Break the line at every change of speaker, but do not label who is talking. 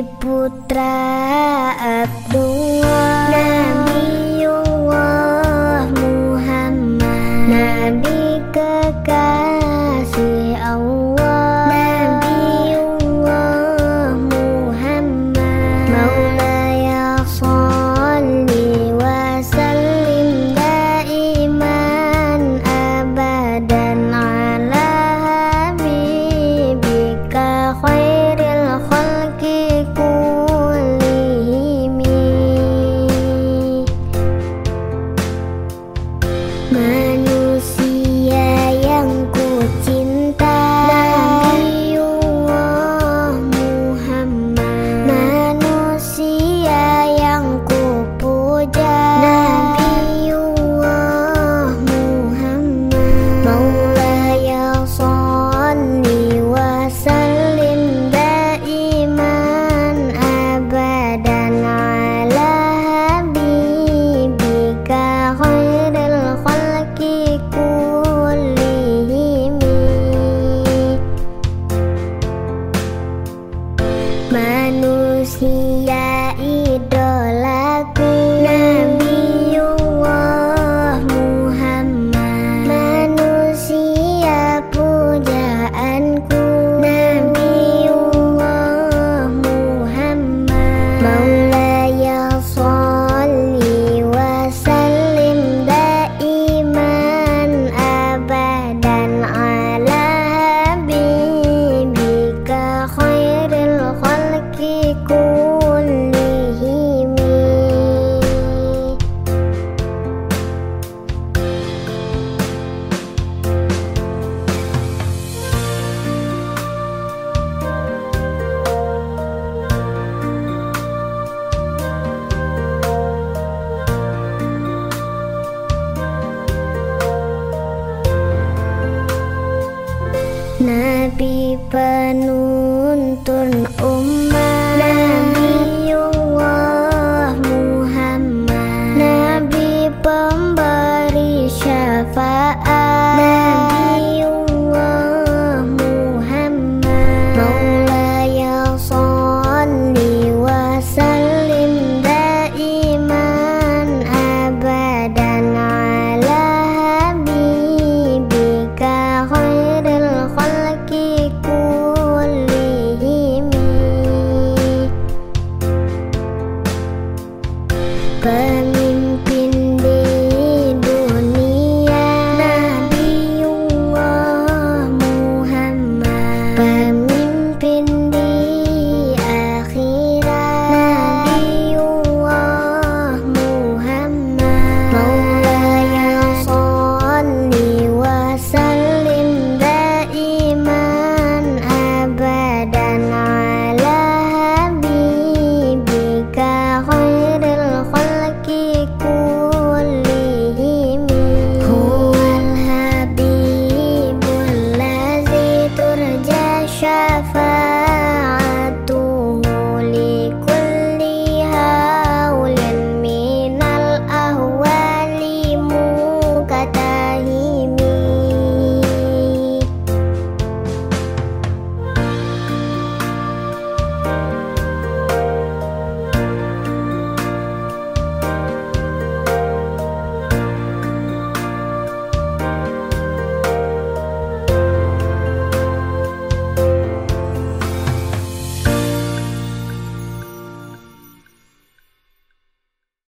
Putra Abdullah Nabi penuntun umat